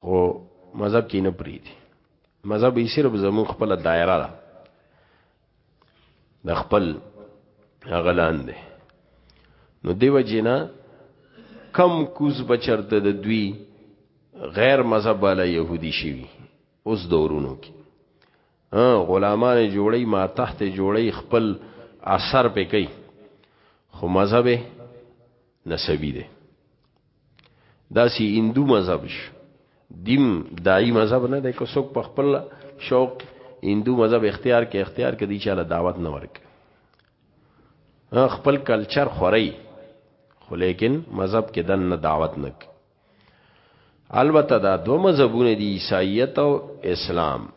خو مذهب کې نه پریدي مذهب یې صرف زمون خپل دایره ده د خپل غلان دی نو دیو جنا کم کوز بچرته د دوی غیر مذهب والا يهودي شي اوس دورونو کې غلامان جوړي ما تحت جوړي خپل اثر پې کوي خو مذهب نسبی دی داسی هندو مذهب شو دیم دای مذهب نه دی که څوک په خپل شوق هندو مذهب اختیار کې اختیار کې دی چاله دعوت نه ورک خپل کلچر خوري خو لیکن مذهب کې دن نه دعوت نه البته دا دو مذهبونه دي عیسایت او اسلام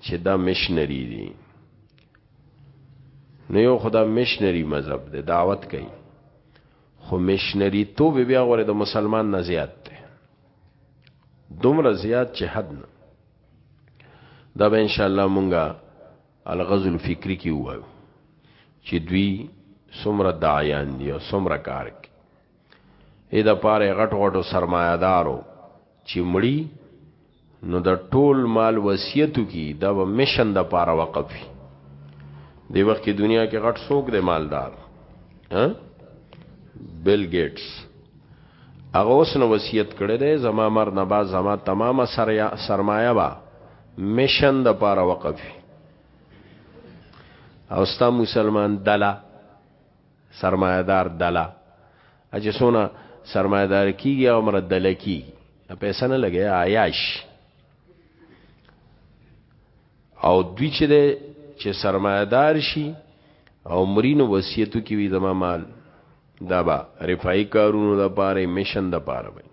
چې دا مشنری دي نو یو خدا مشنری مذهب دی دعوت کوي خو مشنری توب یې بیا غوره د مسلمان نه زیات دی دومره زیات چې حد نه دا به ان شاء الله مونږه الغزو الفکری کې وایو چې دوی څومره داعیان دي او څومره کار کوي اې د پاره غټ غټو سرمایدارو چی مړی نو د ټول مال وصیت کی دا به مشن د پاره وقف وی دی وخت کی دنیا کې غټ سوک دی مالدار ها بیل گیټس هغه اوس نو وصیت کړی دی زما مر نه با زما تمامه سریا سرمایه با مشن د پاره وقف وی او ستا مسلمان دلا سرمایه دار دله اچه سونه سرمایه دار کیږي او مر دله کیږي پیسې نه لګي عیاش او دوی چې ده چې سرمایه دار شي او مرینو وصیتو کې وي زما مال دا با رفای کارونو د پاره میشن د پاره وي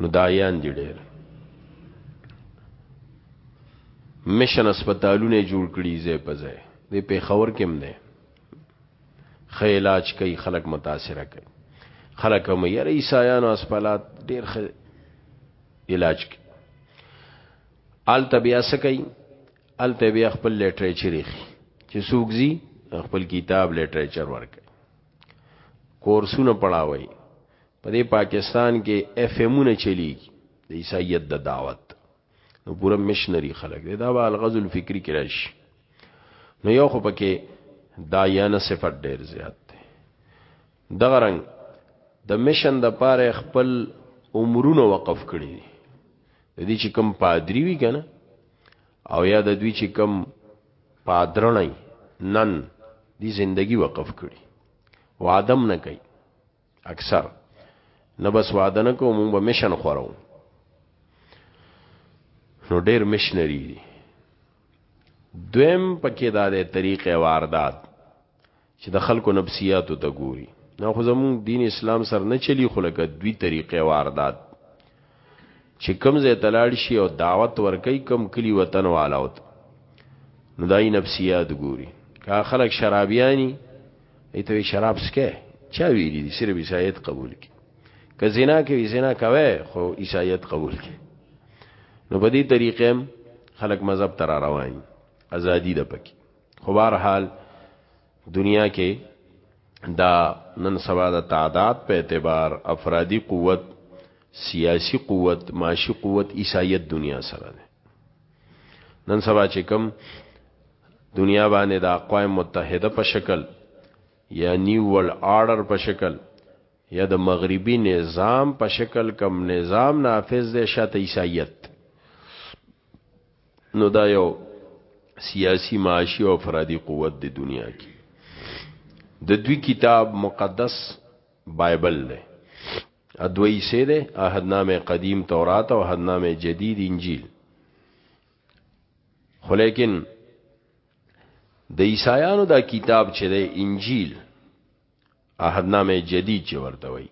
نو دایان دی ډیر مشن اسپیتالونه جوړ کړي زې په زې د پیښور کې هم ده خې علاج کوي خلک متاثر کوي خلک هم یې عیسایانو اسپالات ډیر خ علاج کوي آل تبیا سکی آل تبیا خپل لیټریچر یې چې سوګزي خپل کتاب لیټریچر ورکړي کورسونه پڑھاوي په دې پاکستان کې اف امونه چلیږي د عیسایت د دعوت نو پوره مشنری خلک دی دا به الغزو الفکری کې راشي نو یو خو پکې دایانه صفت ډیر زیات دی دغه رنګ د مشن د پاره خپل عمرونه وقف کړي دي د دې چې کم پادری وی کنه او یا د دوی چې کم پادرنای نن دی زندگی وقف کړي وادم نه کوي اکثر نه بس وعده نه کوو مونږ به مشن خورو نو ډیر مشنری دي دویم پکې دا د طریقې واردات چې د خلکو نفسیاتو ته ګوري نه خو زموږ دین اسلام سر نه چلی خلک دوی طریقې واردات چی کوم ځای ته لاړ شي او دعوت ورکوي کوم کلی وطن والو ته نو دای نفسیات ګوري که خلک شرابیانی ایته شراب سکه چا ویلی دي صرف عیسایت قبول کی که زنا کوي زنا کوي خو عیسایت قبول کی نو په دې طریقې خلک مذهب تر روان ازادي ده پکې خو بهر حال دنیا کې دا نن سبا د تعداد په اعتبار افرادی قوت سیاسی قوت معاشی قوت عیسایت دنیا سره ده نن سبا چې کوم دنیا باندې د اقوام متحده په شکل یا نیو ورلد آرډر په شکل یا د مغربي نظام په شکل کم نظام نافذ دی شاته عیسایت نو دا یو سیاسی معاشی او افرادی قوت دی دنیا کی د دوی کتاب مقدس بایبل دی ادوی سه دی احدنامه قدیم تورات او احدنامه جدید انجیل خو لیکن د عیسایانو دا کتاب چې دی انجیل عهدنامه جدید چې ورته وایي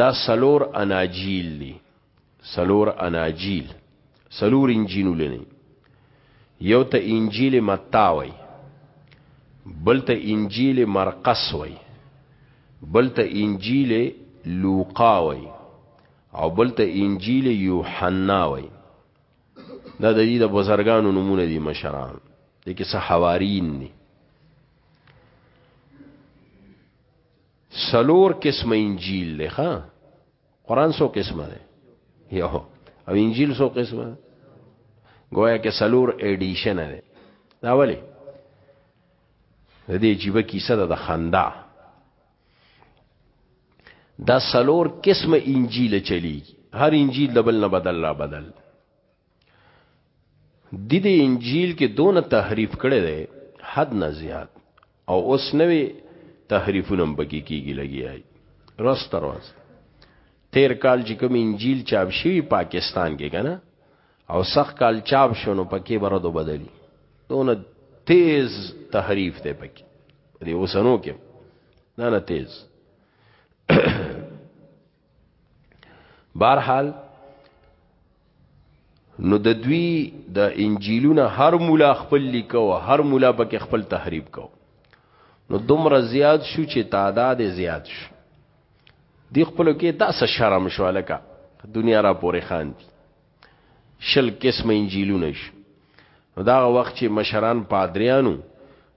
دا سلور اناجیل دي سلور اناجیل سلور انجیلونه نه یو ته انجیل متا وای بل ته انجیل مرقس وای بل ته انجیل لوقا وای او بل ته انجیل یوحنا وای دا د دې د بزرګانو نمونه دي مشران دي کې صحوارین دي سلور قسم انجیل لخوا قرآن سو قسمه ده یو او انجیل سو قسمه ده گویا کې سلور ایډیشن ده دا ولی د دې جیبه کیسه ده د خندا دا سلور قسم انجیل چلیږي هر انجیل د بل نه بدل لا بدل د دې انجیل کې دونه تحریف کړي دی حد نه زیات او اوس نوې تحریفونه بګی کیږي لګیای روز تر روز تیر کال چې کوم انجیل چاپ شوی پاکستان کې کنه او سخ کال چاپ شونو پکې برادو بدلی دونه تیز تحریف دی پکې دی اوسنو کې نه نه تیز بارحال نو د دوی د انجیلونه هر مولا خپل لیکو هر مولا پکې خپل تحریف کو نو دومره زیات شو چې تعداد زیات شو دی خپل کې داسه شرم شو لکه دنیا را پورې خان دي شل قسمه انجیلونه شي نو دا وخت چې مشران پادریانو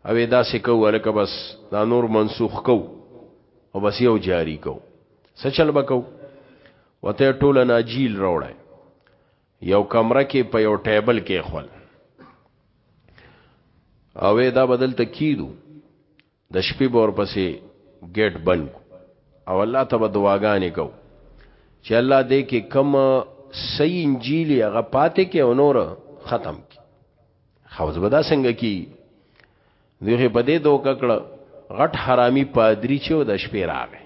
او دا سکو ولکه بس دا نور منسوخ کو او بس یو جاری کو سچل بکو وته ټوله ناجیل راوړای یو کمره کې په یو ټیبل کې خپل او دا بدل تکیدو د شپی به ورپسې ګیټ بند کو او الله ته به دعاګانې کو چې الله دې کې کم صحیح انجیل هغه پاتې کې او نور ختم کی خو زبدا څنګه کی دوی په دې دوک کړه غټ حرامي پادری چې د شپې راغې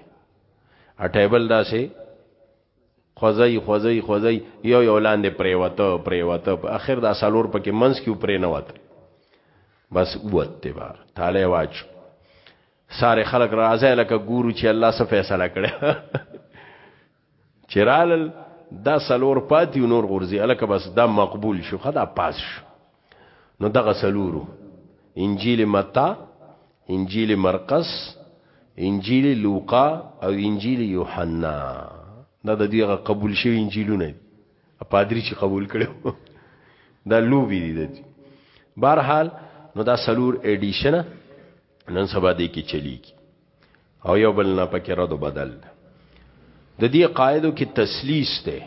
ا ټیبل داسې خوځی خوځی خوځی یو یو لاندې پریوته پریوته په اخر دا سالور پکې منس کیو پرې نه وته بس اوت دی بار تاله واچ ساره خلق راځه لکه ګورو چې الله څه فیصله کړي چرال دا سالور پاتې نور غورځي الکه بس دا مقبول شو خدا پاس شو نو دغه سلورو انجیل متا انجیل مرقس انجیل لوقا او انجیل یوحنا دا د دیغه قبول شوی انجیلونه پادری چې قبول کړو دا لوبي دي د بهرحال نو دا سلور ایډیشن نن سبا دې کې چلیږي او یو بل نه پکې رد بدل د دې قاعده کې تسلیث ده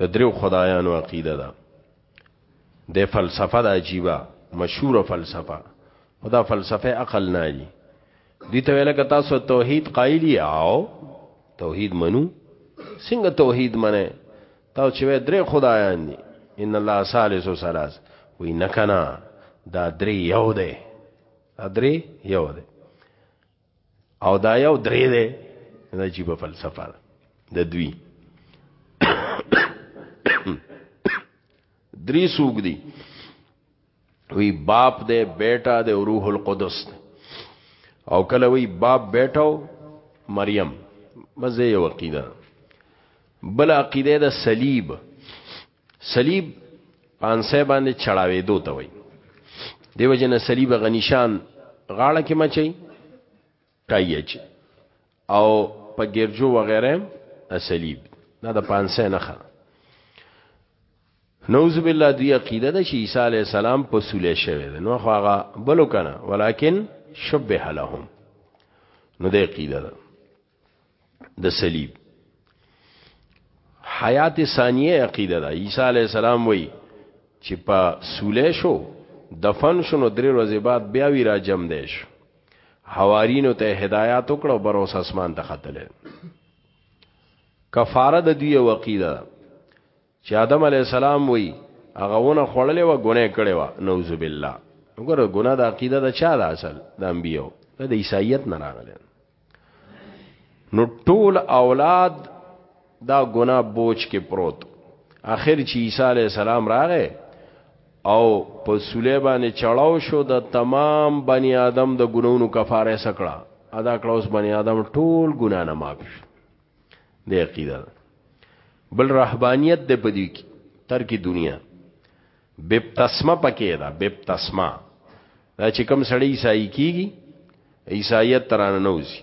د درو خدایانو عقیده ده د فلسفه د عجیبه مشهور فلسفه خدا فلسفه عقل نه دي دي ته ویل کتا سو توحید قایلی او توحید منو څنګه توحید منه تا چې وې درې خدایان دي ان الله ثالث ثلاث وی نه کنا دا درې یو دی دا درې یو دی او دا یو درې دی دا عجیب فلسفه ده د دوی درې سوق دي وی باپ دے بیٹا دے روح القدس دے او کله وی باپ بیٹاو مریم مزه یو عقیده بل عقیده د صلیب صلیب پانسه باندې چړاوې دو ته وای دیو جن صلیب غنیشان غاړه کې مچي ټایه چې او په ګرجو وغیره اصلیب دا د پانسه نه خره نوذ بالله دی عقیده ده چې عیسی علی السلام په سولې شوی دی نو خو هغه بلو کنه ولیکن شبه لهم نو د عقیده ده د صلیب حیات ثانیه عقیده ده عیسی علی السلام وای چې په سولې شو دفن شنو درې ورځې بعد بیا وی را جمع دی شو حوارینو ته هدایات وکړو بر اوس اسمان ته ختل کفاره د دوی وقیده چې آدم علیه السلام وی هغه ونه خوړلې و ګناه کړې و نعوذ بالله وګوره ګناه د عقیده د چا د اصل د انبیو د عیسایت نه راغلی نو ټول اولاد دا ګناه بوج کې پروت اخر چې عیسی علی السلام راغې او په سولې باندې چړاو شو د تمام بنی آدم د ګناونو کفاره سکړه ادا کړه اوس بنی آدم ټول ګنا نه معاف شو د عقیده بل رهبانیت د پدی کی تر کی دنیا بپتسمه پکې دا بپتسمه دا چې کوم سړی عیسائی کیږي عیسایت ترانه نوځي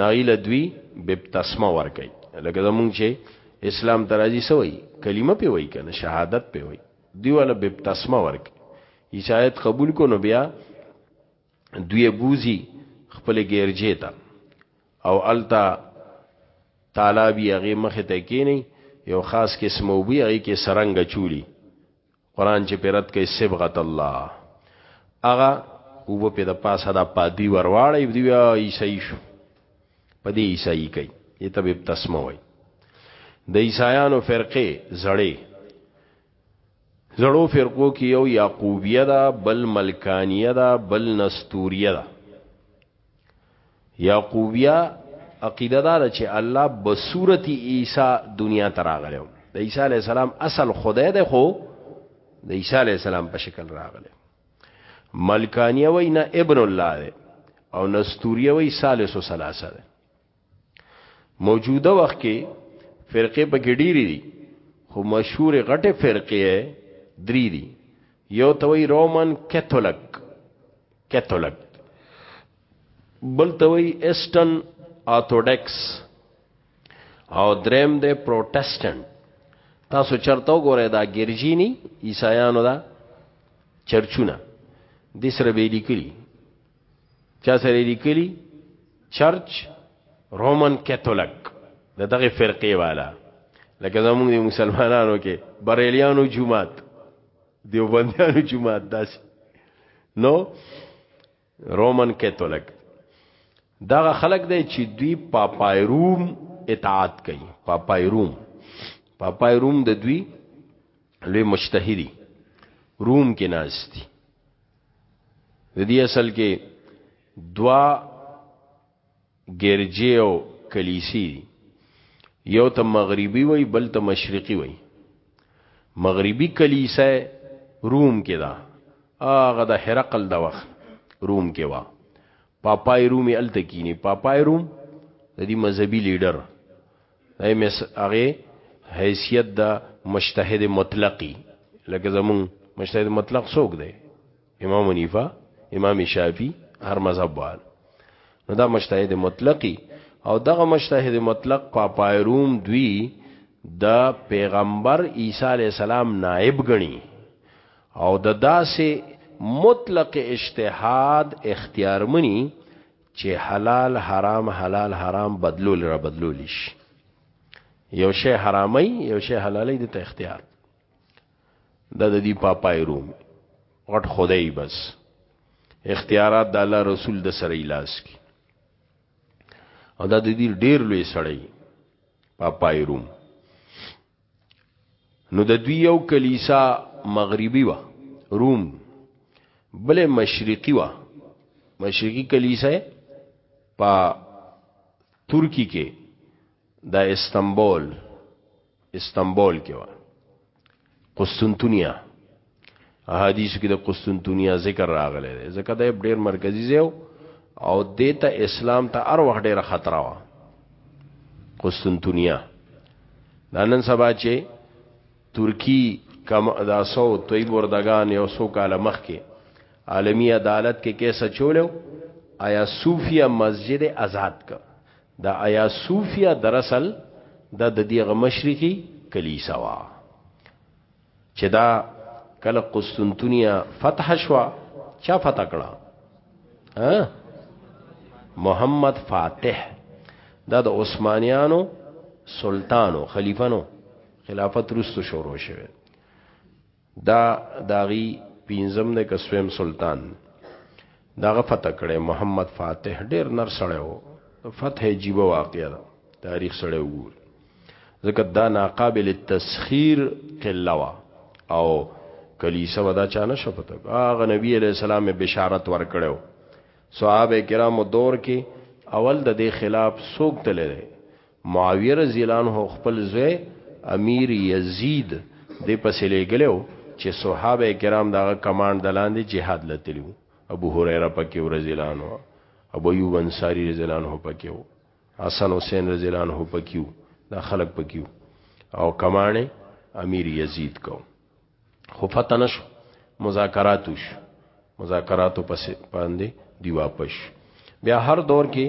ناغیل دوی بپتسمه ور کوي لکه زمونږ چې اسلام ترازی سوی کلمه په وای کنه شهادت په وای دی ولا بپتسمه ور کوي عیسایت قبول کو نو بیا دوی بوزي خپل ګیرجه ته او التا تعالی بیا غي مخ ته کینی یو خاص قسم او بیا غي کې سرنګ چولی قران چې پرد کې صبغت الله اغه وو په د پاسه دا پادی ورواړی دی عیسی شو پدې عیسی کوي یته به تسمه وای د عیسایانو فرقه زړې زړو فرقو کې یو یعقوبیه ده بل ملکانیه ده بل نستوریه ده یعقوبیه عقیده ده چې الله بصورت عیسی دنیا ته راغلی د عیسی علی السلام اصل خدای ده خو د عیسی علی السلام په شکل راغلی ملکانیه وای نه ابن الله ده او نستوریه وای ثالث و ثلاثه ده موجوده وخت کې فرقه په کې ډېری دي خو مشهور غټه فرقه درې دي یو توي رومن کاتولیک کاتولیک بل توي ایسټن آرتودکس او دریم د پروتستانت تاسو چرته وګورئ دا ګرجینی عیسایانو دا چرچونه د سره به لیکلي چا سره لیکلی چرچ رومن کاتولیک د دغه فرقې والا لکه زموږ د مسلمانانو کې بریلیانو جماعت دیوبندیانو جماعت داس نو رومن کاتولیک دغه خلک دی چې دوی پاپای روم اطاعت کوي پاپای روم پاپای روم د دوی لوی مشتهدي روم کې ناشتي د دې اصل کې دوا ګرجی او کلیسی دی یو ته مغربي وای بل ته مشرقي وای مغربي کلیسه روم کې دا هغه د هرقل د وخت روم کې وا پاپای رومي التکینی پاپای روم د دې مذهبي لیډر دای مس هغه حیثیت د مجتهد مطلقی لکه زمون مجتهد مطلق څوک دی امام حنیفه امام شافعی هر مذهب وال نو دا مجتهد مطلقی او دغه مجتهد مطلق پاپایروم دوی د پیغمبر عیسی علی السلام نائب غنی او د داسې مطلق اجتهاد اختیار منی چه حلال حرام حلال حرام بدلول را بدلول شي یو شی حرامي یو شی حلالي د ته اختیار دا د دې پاپای روم غټ خدای بس اختیارات د الله رسول د سره لاس کی او دا د دې ډیر لوی سړی پاپای روم نو د دوی یو کلیسا مغربي و روم بل مشرقي و مشرقي کلیسا په ترکی کې د استنبول استنبول کې و قسطنطنیه احادیث کې د قسطنطنیه ذکر راغلی دی ځکه دا ډیر مرکزی ځای او دیته اسلام ته هر وخت ډیره خطر وا قسطنطنیه دا نن سبا چې ترکی کم اداسو توی بردگان یو سو کال مخ کې عالمی عدالت کې کیسه چولو آیا صوفیا مسجد آزاد کا دا آیا صوفیا دراصل د د دې غمشرخي کلیسا وا چې دا کله قسطنطنیه فتح شوه چا فتح کړه محمد فاتح دا د عثمانیانو سلطانو خلیفانو خلافت رستو شروع شوه دا داغي پینزم د کسویم سلطان دغه فتح کړي محمد فاتح ډیر نر سړی وو فتح عجیب واقعا ده تاریخ سړی وګور ځکه دا ناقابل تسخير قلوا او کلیسه ودا چا نه شپته هغه نبی علی السلام بشارت ورکړو صحابه کرامو دور کې اول د دې خلاف سوق تللی معاویه رضی الله عنه خپل زوی امیر یزید دې پسې لېږلی و چې صحابه کرام د هغه کمانډ د لاندې جهاد له تللي وو، ابو هریره په کې و رضی الله عنه، ابو ایوب انصاري رضی الله عنه په کې و، حسن حسین رضی الله عنه په کې وو، دا خلک په کې وو او کمانډ یې امیر یزید کاوه. خو پته نشو مذاکرات وشو مذاکراتو پس باندې دی واپس بیا هر دور کې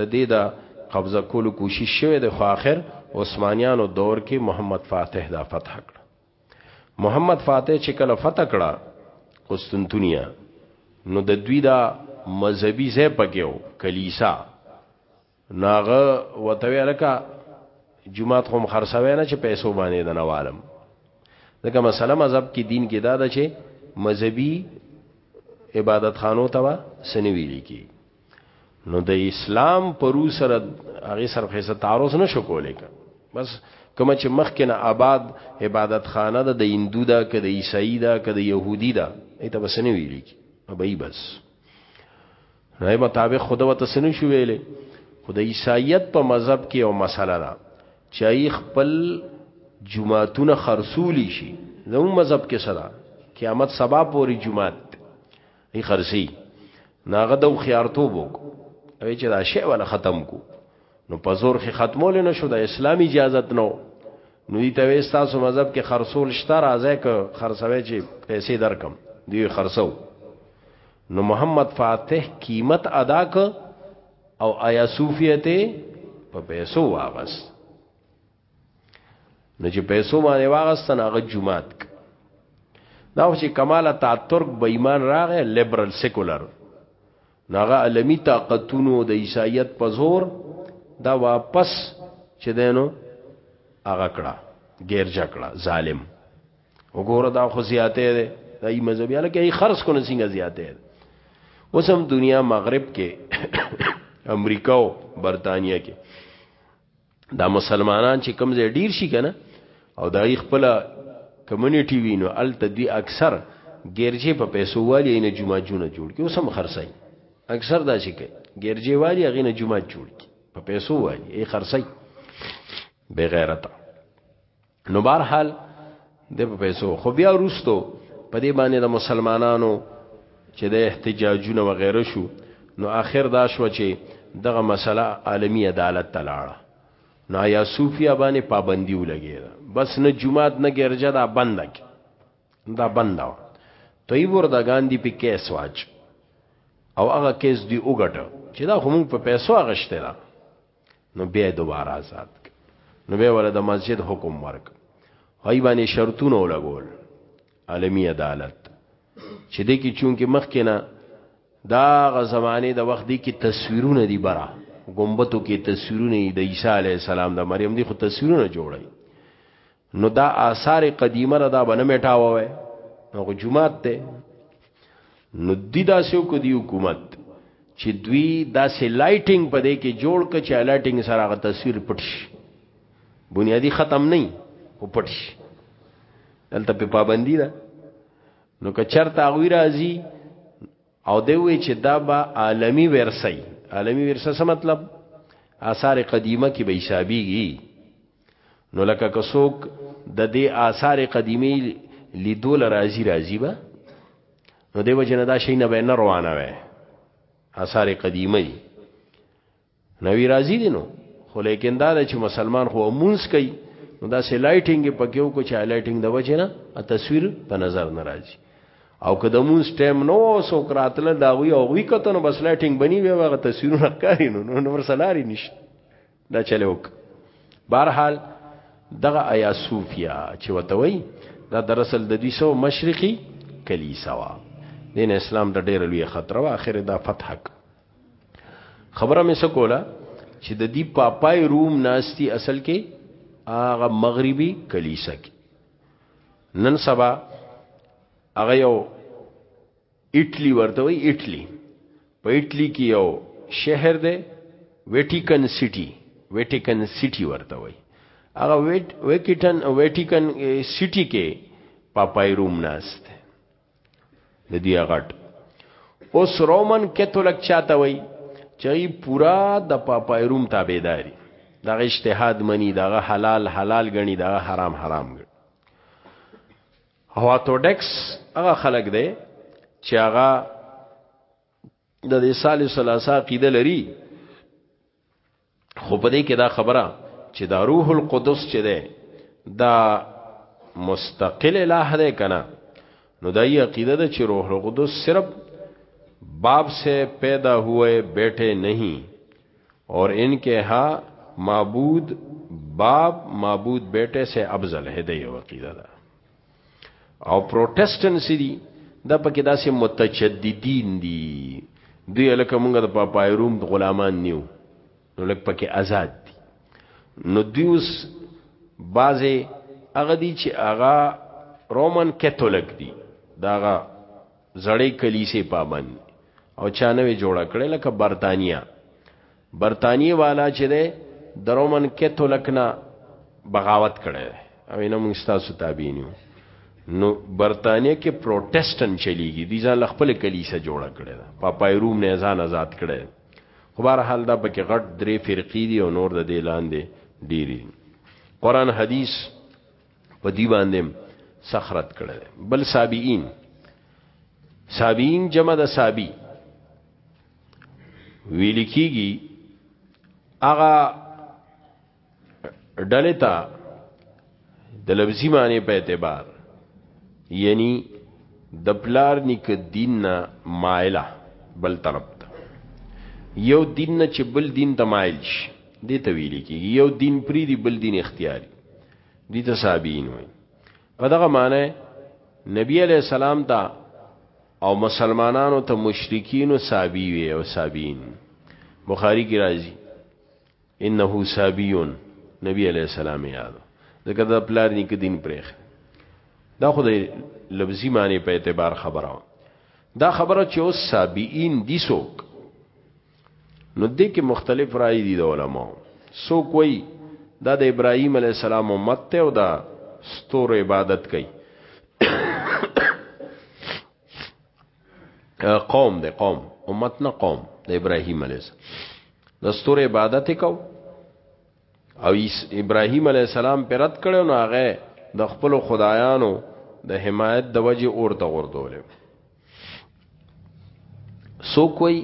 د دې دا قبضه کولو کوشش شوه د خو اخر عثمانیانو دور کې محمد فاتح دا فتح کړ محمد فاتح چې کله فتح کړه قسطنطنیه نو د دوی دا مذهبي ځای پکې و کلیسا ناغه وتوی لکه جمعات هم خرڅوي نه چې پیسو باندې د نوالم دغه مسله مذهب کې دین کې دا ده چې مذهبي عبادت خانو ته سنوي لیکي نو د اسلام پرو سره هغه سره خسه تعارض نشو کولای بس کوم چې مخکنه آباد عبادت خانه ده د هندو ده که د عیسائی ده که د يهودي ده ایته بس نه ویل کی به بس نه مطابق خدا وته سن شو ویلې خو د عیسایت په مذهب کې یو مسله ده چې خپل جمعهتون خرصولی شي زمو مذهب کې صدا قیامت سبا پوری جمعات ای خرصي ناغه د خيارتو بوک وی چې دا شی ولا ختم کو نو په زور کې ختمول نه شو د اسلامي اجازه نو نو دي ته تاسو مذهب کې خرصول شته راځي که خرڅوي چې پیسې درکم دی خرڅو نو محمد فاتح قیمت ادا ک او آیا صوفیت په پیسو واغس نو چې پیسو باندې واغس نه غ جمعات ک دا چې کمال تا ترک به ایمان راغې لیبرل سیکولر ناغه علمی طاقتونو د عیسایت په زور دا واپس چې دینو هغه کړه غیر جکړه ظالم وګوره دا خو زیاته ده دای مذهب یاله کې خرص کو نه څنګه زیاته ده اوس هم دنیا مغرب کې امریکا او برتانیا کې دا مسلمانان چې کم ځای ډیر شي کنه او دا خپل کمیونټي وینو ال تدوی اکثر ګرځي په پیسو والی نه جمعه جونه جوړ کې اوس هم خرڅای اکثر دا شي کې ګرځي والی هغه نه جمعه جوړ کې په پیسو والی یې خرڅای بغیرته نو بهر حال د پیسو خو بیا روستو په دې باندې د مسلمانانو چې د احتجاجونه و غیره شو نو اخر دا شو چې دغه مسله عالمی عدالت ته لاړه نو یا صوفیا باندې پابندی ولګی دا بس نه جمعات نه ګرځه دا بند کی دا بند دا توی وردگان دی په کیس واچ او هغه کیس دی وګټه چې دا هم په پیسو غشته نو بیا دوباره آزاد ک نو بیا ول د مسجد حکم ورک هی باندې شرطونه ولګول عالمی عدالت چې د کی چون کې مخ کنا دا غ زمانه د وخت دی کې تصویرونه دی برا ګمبتو کې تصویرونه د عیسی علی السلام د مریم دی خو تصویرونه جوړی نو دا آثار قدیمه نه دا بنه میټاوه وای نو جمعات ته نو دی دا سیو کو دی حکومت چې دوی دا سه لایټینګ په دې کې جوړ ک چې لایټینګ سره غ تصویر پټش بنیادی ختم نه او پټش دلته په پابندی ده نو که چرته غوی راځي او دی وی چې دا با عالمی ورثه عالمی ورثه څه مطلب آثار قدیمه کې به حسابيږي نو لکه که څوک د دې آثار قدیمی لیدو لرازی رازی به نو دیو جن دا شي نه به نه روانه وي آثار قدیمه دي نوی رازی دي نو خو لیکن دا چې مسلمان خو مونږ کوي نو دا سه لایټینګ په کېو کو چې لایټینګ د وجه نه تصویر په نظر ناراضي او که د مونږ ټیم نو سو کراتل دا وی او وی کته نو بس لایټینګ بنی وی هغه تصویرونه ښکاری نو نو ورسلاري نشته دا چلوک بهرحال دغه ایا صوفیا چې وتوي دا دراصل د دوی سو مشرقي کلیسا وا دین اسلام د ډېر لوی خطر وا اخر دا فتح خبره مې سکوله چې د دې پاپای روم ناشتي اصل کې هغه مغربي کلیسا کې نن سبا هغه یو اټلی ورته وی اټلی په اټلی کې یو شهر دی ویټیکن سټی ویټیکن سټی ورته وی هغه ویټیکن ویټیکن سټی کې پاپای روم ناست د دې غټ اوس رومن کاتولیک چاته وی چې پورا د پاپای روم تابعداري دغه اجتهاد منی دغه حلال حلال غنی دغه حرام حرام غنی هواتوډکس هغه خلق دی چې هغه د دې سالي ثلاثه عقیده لري خو په دې کې دا خبره چې دا روح القدس چې ده دا مستقل الہ ده کنه نو دا یې عقیده ده چې روح القدس صرف باپ سے پیدا ہوئے بیٹے نہیں اور ان کې ها معبود باب معبود بیٹه سے افضل ہے د یو عقیده ده او پروتستانت دي د پکې داسې متجددین دي دوی لکه موږ د پاپایروم د غلامان نیو نو لکه پکې آزاد دي نو دوی اوس بعضې هغه دي چې هغه رومن کاتولیک دي داغه زړې کلیسې پابند او چا نه جوړه کړې لکه برتانیا برتانیې والا چې ده د رومن کیتولک نه بغاوت کړی او نه موږ ستاسو تابعینو نو برتانیې کې پروتستان چلیږي دي ځان خپل کلیسه جوړه کړې ده پاپای روم نه ځان آزاد کړي خو بهر حال دا پکې غټ درې فرقې دي او نور د دې لاندې ډېری قران حدیث په دی باندې سخرت کړل بل سابعين سابعين جمع د سابي ویل کیږي اغا ډلتا د لفظي معنی په اعتبار یعنی د پلار نیک دین نه مایله بل طرف ته یو دین نه چې بل دین ته مایل شي دې ته ویل کیږي یو دین پری دی بل دین اختیاري دي ته صحابین وي په دغه معنی نبی علی السلام ته او مسلمانانو ته مشرکین او صحابي وي او صحابین بخاری کی راځي انه صحابیون نبی علی السلام یاد دغه د پلار نیک دین پرېخ دا خو د لفظي معنی په اعتبار خبره دا خبره چې اوس صحابین دي سوک نو دې کې مختلف رائے دي د علماء سو کوئی دا د ابراهيم عليه السلام امت ته او دا ستور عبادت کوي قوم د قوم امت نه قوم د ابراهيم عليه السلام د ستور عبادت کو او ابراهيم عليه السلام پر رد کړو نو هغه د خپل خدایانو د حمایت د وجه اور ته غردول سو کوئی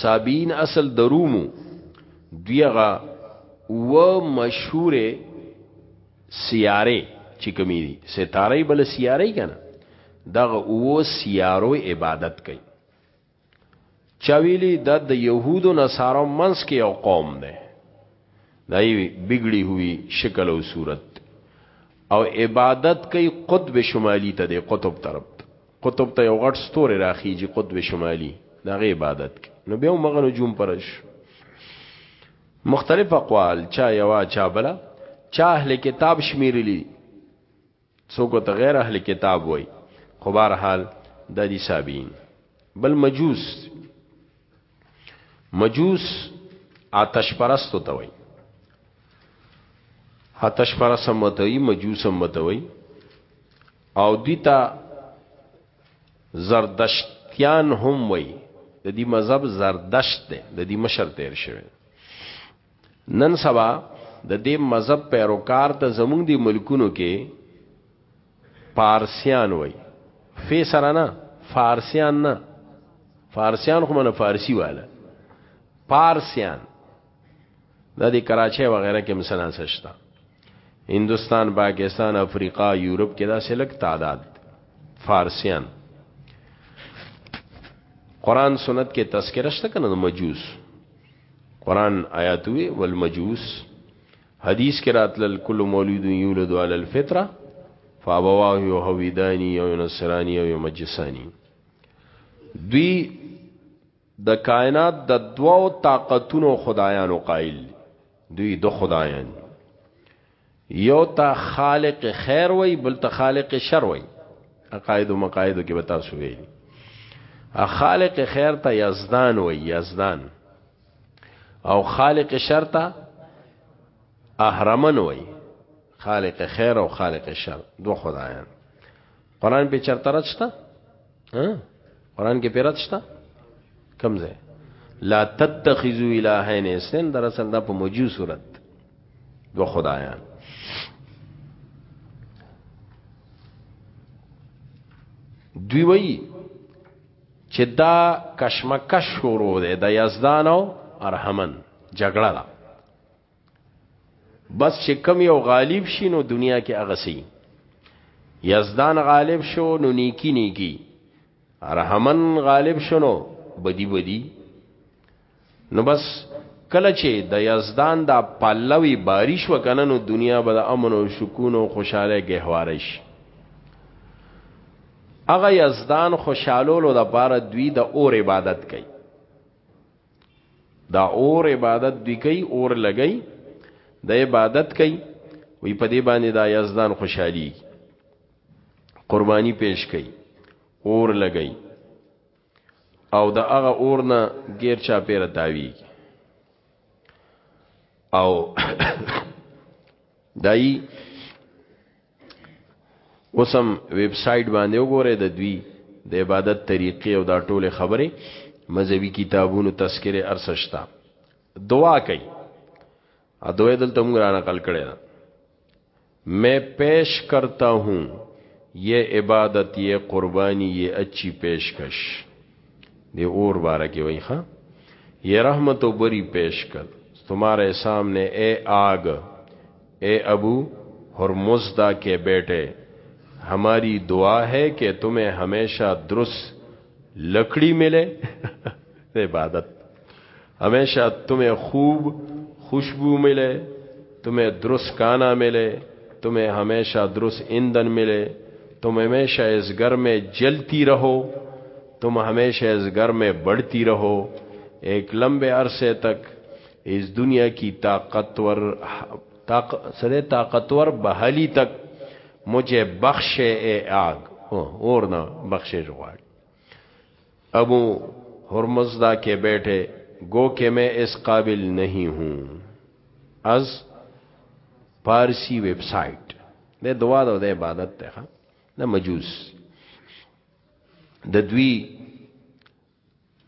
سابین اصل درومو دیغه و مشهور سیاره چې کمی دي ستاره بل سیاره کنه دغه و سیارو عبادت کوي چاویلی دا د یهودو نصارو منس کې یو قوم دی دای بګړي هوی شکل او صورت او عبادت کوي قطب شمالي ته دی قطب طرف ته قطب ته یو غټ ستوري راخیږي قطب شمالي دا غي عبادت کوي نو بیا مغه نجوم پرش مختلف اقوال چا یوا چا بلا چا اهل کتاب شمیرلی څوک ورته غیر اهل کتاب وای خو بهر حال د دې صابین بل مجوس مجوس آتش پرست ته وای آتش پرست هم ته وای مجوس هم ته وای او دیتا زردشتیان هم وای د دې مذهب زردشت دی د دې مشر تیر شوی نن سبا د دې مذهب پیروکار ته زموږ دې ملکونو کې پارسیان وایي. فې سره نه، فارسیان نه. فارسیان خو معنی فارسي واله. پارسیان دا د کراچۍ وغیره کې مسنان سشته. هندوستان پاکستان افریقا یورپ کې دا سلک تعداد فارسیان قران سنت کې تذکرہ شته کنه مجوس قران آیات وی والمجوس حدیث کې راتل کل مولود یولد علی الفطره فابواه یو هویدانی یو نصرانی یو مجسانی دوی د کائنات د دوو طاقتونو خدایانو قائل دوی دو خدایان یو ته خالق خیر وای بل ته خالق شر وای عقاید او مقاید کې وتا سو ویل ا خالق خیر ته یزدان وای یزدان او خالق شر ته اهرمن وای خالق خیر او خالق شر دو خدایان قران په چرته رچتا ها قران کې پیرت شتا کم ځای لا تتخذوا الهین اسن در اصل دا په موجود صورت دو خدایان دوی وی چې دا کشمکش شروع ده د یزدان او ارحمن جګړه ده بس چې کم یو غالب شي نو دنیا کې هغه سي یزدان غالب شو نو نیکی نیکی رحمن غالب شنو بدی بدی نو بس کله چې د یزدان دا پلوي بارش وکنه نو دنیا به د امن او سکون او خوشاله گهوارش هغه یزدان خوشالولو د پاره دوی د اور عبادت کوي دا اور عبادت دی کوي اور لګي د عبادت کوي وی په دې باندې دا یزدان خوشحالي قرباني پیش کوي اور لګي او د هغه اور نه غیر چا پیر تاوی او دای اوسم ویب سایټ باندې وګوره د دوی د عبادت طریقې او دا ټوله خبره مذهبي کتابونو تذکره ارسشتا دعا کوي ا دوی دلته موږ را نقل کړی دا میں پیش کرتا ہوں یہ عبادت یہ قربانی یہ اچھی پیشکش دی اور بارہ کی وہی خاں یہ رحمت و بری پیش کر تمہارے سامنے اے آگ اے ابو اور کے بیٹے ہماری دعا ہے کہ تمہیں ہمیشہ درست لکڑی ملے عبادت ہمیشہ تمہیں خوب خوشبو ملے تمہیں درست کانا ملے تمہیں ہمیشہ درست ایندھن ملے تم ہمیشہ اس گھر میں جلتی رہو تم ہمیشہ اس گھر میں بڑھتی رہو ایک لمبے عرصے تک اس دنیا کی طاقتور طاق... سر طاقتور بحالی تک مجھے بخشے اے آگ اور نہ بخشے بخش ابو هرمز دا کې بیٹه گو کې مې اس قابل نہیں ہوں از پارسی ویب سایټ د دعا د عبادت ته نه مجوس د دوی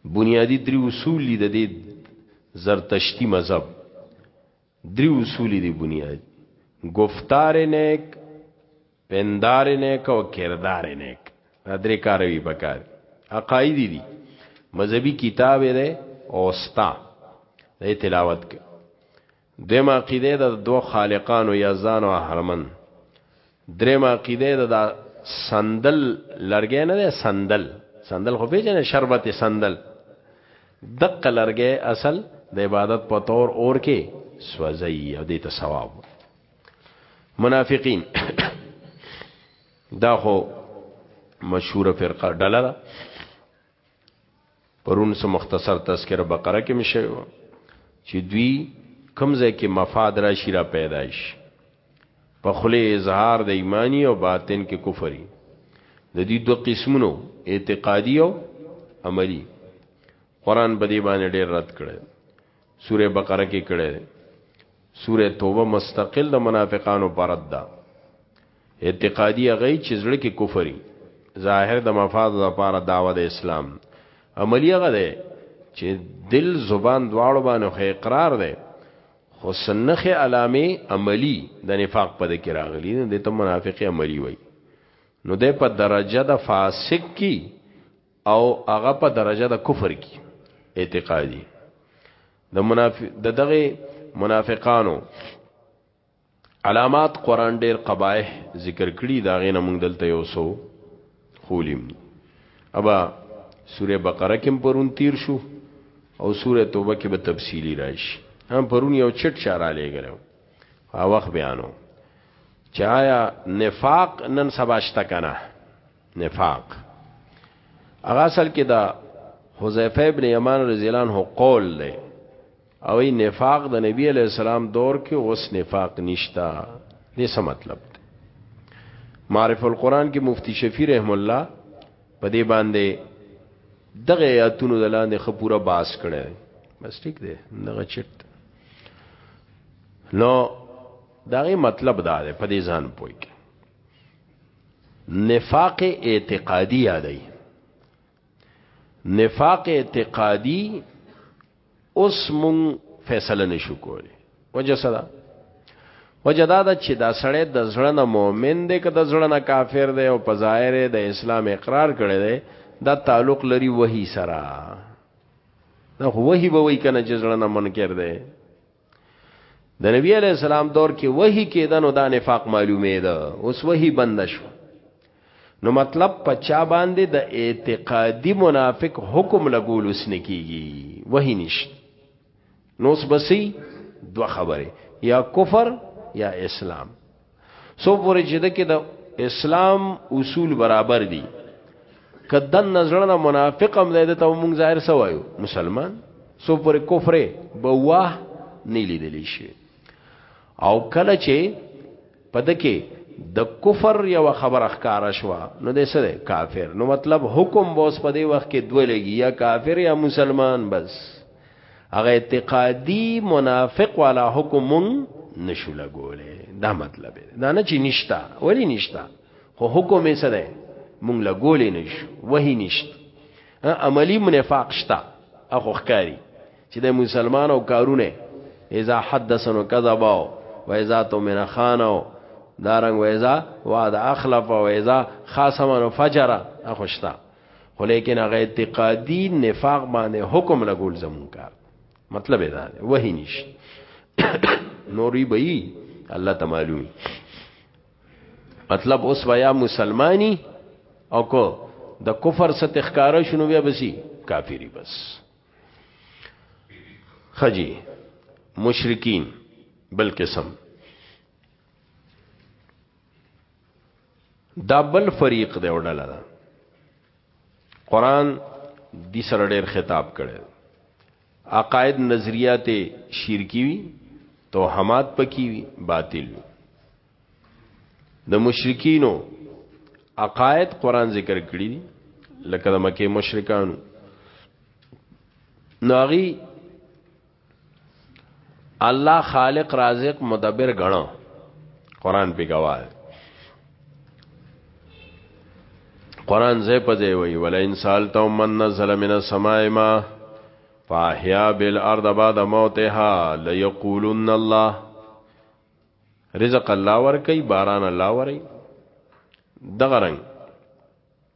بنیادی درې اصول دي د دې زرتشتی مذهب درې اصول دي بنیاد گفتار نیک پندار نیک او کردار نیک دا درې کاروي پکار عقاید دي مذهبي کتاب دی اوستا د تلاوت کې دمه عقیده د دوه خالقانو یا ځان او هرمن درېمه عقیده ده دا صندل لرګی نه دی صندل صندل خو پیژنې شربت صندل دقه لرګی اصل د عبادت په تور اور کې سوځي او دې ته ثواب منافقین دا خو مشهور فرقه ډله ده پرون سم مختصر تذکر بقره کې مشه و چې دوی کمزه کې مفاد را شي را پیدائش په خله اظهار د ایمانی او باطن کې کفری د دې دوه قسمونو اعتقادي او عملی قران په دې باندې ډېر رد کړي سوره بقره کې کړي سوره توبه مستقل د منافقانو پر رد ده اعتقادی هغه یی چی زړه کی کفر یی ظاهر د مفاد لپاره دعوه د اسلام عملی هغه ده چی دل زبان دواړو باندې خو اقرار ده خو سنخه علامه عملی د نفاق په دکی راغلی نو د ته منافق عملی وای نو د په درجه د فاسق کی او هغه په درجه د کفر کی اعتقادی د منافق د دغه منافقانو علامات قران ډیر قبایح ذکر کړي دا غینه موږ دلته یو سو خولیم ابا سوره بقره کې پرون تیر شو او سوره توبه کې به تفصیلی راشي هم پرون یو چټ چاره لګلو ها وخت بیانو چایا نفاق نن سباشته کنه نفاق اغه اصل کې دا حذیفه ابن یمان رضی الله عنه قول دی او ای نفاق د نبی علی السلام دور کې اوس نفاق نشتا دې څه مطلب دی معرف القرآن کې مفتی شفیع رحم الله په دې باندې دغه آیاتونو د لاندې خپوره باس کړي بس ټیک دی دغه چټ نو دغه مطلب دا دی په دې ځان پوي نفاق اعتقادی یادای نفاق اعتقادی اوس مون فیصله نشو کولی وجه صدا وجه دا دا چې دا سړی د زړه نه مؤمن دی که د زړه نه کافر دی او په ظاهر د اسلام اقرار کړی دی دا تعلق لري وਹੀ سره دا وਹੀ به وای کنه چې زړه نه منکر دی د نبی علی السلام دور کې وਹੀ کېدنو دا نفاق معلومه ده اوس وਹੀ بند شو نو مطلب پچا باندې د اعتقادي منافق حکم لګول اوس نه کیږي وਹੀ نشته نو اوس بسې دوه خبره یا کفر یا اسلام سو پوری چې دکې د اسلام اصول برابر دي کدن نظرنا منافق هم ده ته مونږ ظاهر سوایو مسلمان سو پر کفر بواه نه لیدل شي او کله چې پدکه د کفر یو خبر اخکار شوا نو د سره کافر نو مطلب حکم بوس په دی وخت کې دوه لګي یا کافر یا مسلمان بس هغه اعتقادي منافق والا حکم مون نشو لګولې دا مطلب دا نه چې نشتا ولی نشتا خو حکم یې څه دی مونږ لګولې نشو وਹੀ نشت عملی منافق شتا اخو ښکاری چې د مسلمانانو کارونه اذا حدثنو کذباو و اذا تو من خانو دارنګ و اذا وعد اخلف و اذا خاصمنو فجر اخوشتا خو لیکن هغه اعتقادي نفاق باندې حکم لګول زمون کار مطلب دا دی وਹੀ نشي نوري به الله ته معلومي مطلب اوس بیا مسلمانی او کو د کفر ست اخکار شنو بیا بسی کافری بس خجی مشرکین بل قسم دا بل فریق دی وړل دا قران دي سره ډېر خطاب کړي عقاید نظریات شرکی وی توهمات پکې وی باطل وی د مشرکینو عقاید قران ذکر کړی دي لکه د مکه مشرکانو ناغي الله خالق رازق مدبر غنو قران په گواه قران زې په دې وی ولا ان سالتو من نزل من السماء ما فاحیا بالارض بعد موتها ليقولن الله رزق الله ور کوي باران الله وري دغه رنګ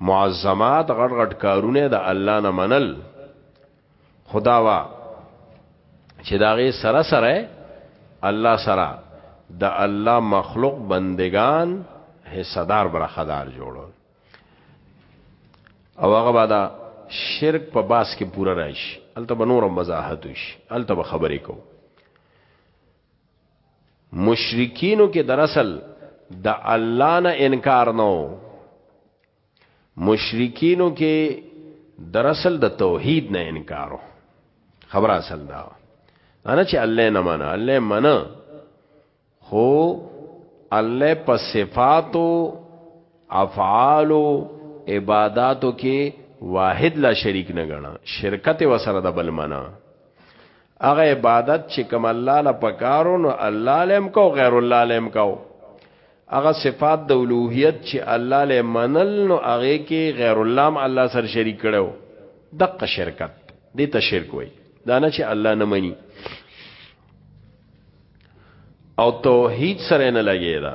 معظمات غټ غټ کارونه د الله نه منل خدا وا چې داغه سره سره الله سره د الله مخلوق بندگان حصدار برخدار جوړو او هغه بعد شرک په باس کې پورا راشي الته بنور مزاحت وشي الته خبرې کوو مشرکینو کې در اصل د الله نه انکار نو مشرکینو کې در اصل د توحید نه انکارو خبر اصل دا انا چې الله نه منه الله منه خو الله په صفاتو افعالو عباداتو کې واحد لا شریک نه غنا شرکت وسره د بل منه هغه عبادت چې کوم الله له پکارو نو الله لم کو غیر الله لم کو هغه صفات د اولوہیت چې الله له منل نو هغه کې غیر الله م الله سره شریک کړو دغه شرکت دې ته شرک وای دا نه چې الله نه مني او توحید سره نه لګی دا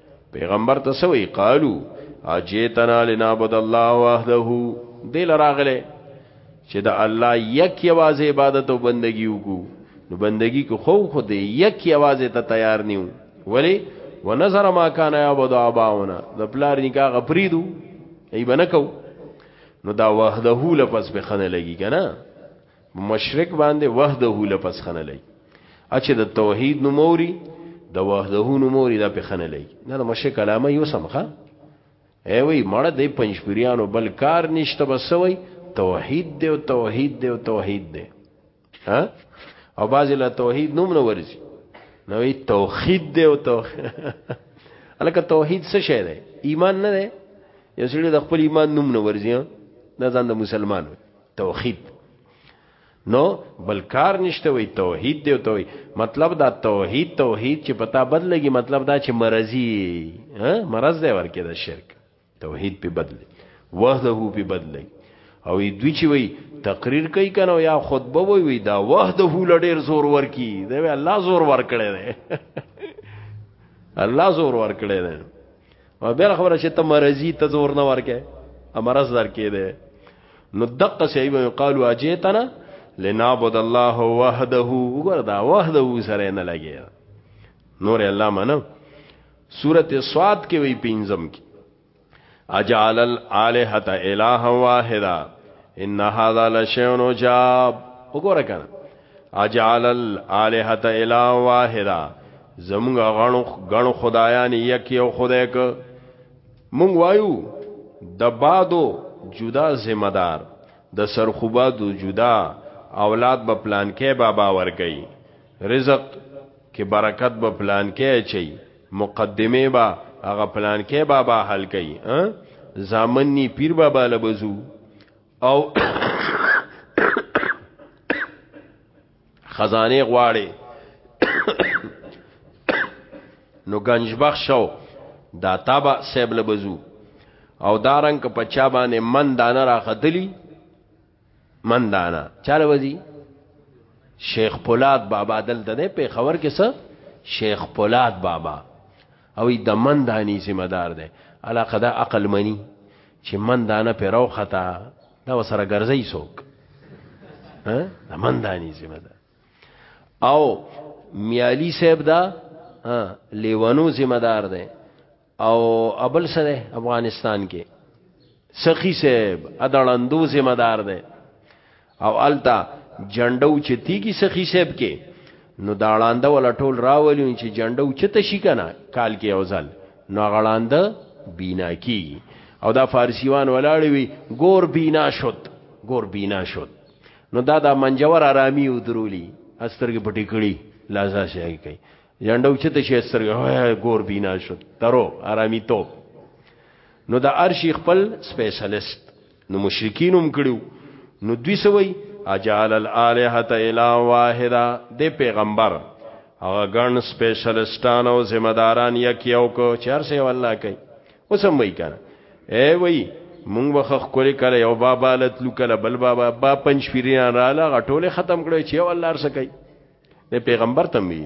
پیغمبر ته سوې قالو اجیتنا لنعبد الله وحده دل راغله چې د الله یک یوازې عبادت او بندگی وکړو نو بندگی کو خو خو دې یک یوازې ته تیار نیو ولی ونظر ما کان یعبد اباونا د پلار نکاح غپریدو ای بنکو نو دا وحده لفظ په خنه لګی کنه مشرک باندې وحده لپس خنه لای اچ د توحید نوموري د وحده نوموري دا په خنه لای نه د مشرک علامه یو سمخه ای وی مړه د پنځپریانو بل کار نشته بسوي توحید دی او توحید دی او توحید دی ها او باز له توحید نوم نه ورزي نو ای توحید دی او توحید الکه توحید څه شی دی ایمان نه دی یو سړي د خپل ایمان نوم نه ورزي دا ځان د مسلمان وي توحید نو بل کار نشته وی توحید دی توي مطلب دا توحید توحید چې پتا بدلږي مطلب دا چې مرضی ها مرض دی ورکه دا شرک توحید په بدل وحده په بدل او دوی چې وی تقریر کوي کنه یا خطبه وی وی دا وحده لډیر زور ورکی دی الله زور ورکړي دی الله زور ورکړي دی او بل خبره چې ته مرزي ته زور نه ورکې امرز درکې ده نو دقه شی به قالو اجیتنا لنعبد الله وحده وګوره دا وحده سره نه لګي نور الله منو سورته سواد کې وی پینځم کې اجعل الالهه اله واحده ان هذا لشیء عجاب وګوره کنه اجعل الالهه الا واحده زمونږ غنو غنو خدایان یک یو خدای ک مونږ وایو د بادو جدا ذمہ دار د سرخوبا دو جدا اولاد به پلان کې بابا ورګي رزق کې برکت به پلان کې چي مقدمه با هغه پلان کې بابا حل کوي زامنی پیر بابا لبزو او خزانه غواړي نو گنج بخش شو دا تابا سیب لبزو او دارنګ په چا باندې من دانه راخدلی من دانه چاله وزي شیخ پولاد بابا دلته نه په خبر کې څه شیخ پولاد بابا او د من دانی ذمہ دار دی علاقه دا عقل منی چې من دانه په راو خطا دا وسره ګرځي سوک ها د من دانی ذمہ دار او میالی صاحب دا لیوانو ذمہ دار دی او ابل سره افغانستان کې سخی صاحب ادړندو ذمہ دار دی او التا جنډو چتیږي سخی صاحب کې نو دا اړاند ولا ټول راولي چې جنډو چته شي کنه کال کې اوزل نو غړاند بینا کی او دا فارسیوان ولاړی وی ګور بینا شد ګور بینا شد نو دا دا منجور آرامی او درولی استرګې پټې کړي لازا شي کوي جنډو چته شي استرګې ګور بینا شد ترو آرامی تو نو دا ارشی خپل سپیشلیست نو مشرکین هم کړیو نو دوی سوی اجعل الالهه الا واحده د پیغمبر هغه ګڼ سپیشلیسټان او ذمہ داران یک یو کو چار سه والله کوي اوس هم وای کنه اے وای مونږ وخ خوري کله یو بابا لتلو کله بل بابا با پنځ پیران رااله غټول ختم کړي چې والله ارسه کوي د پیغمبر تموی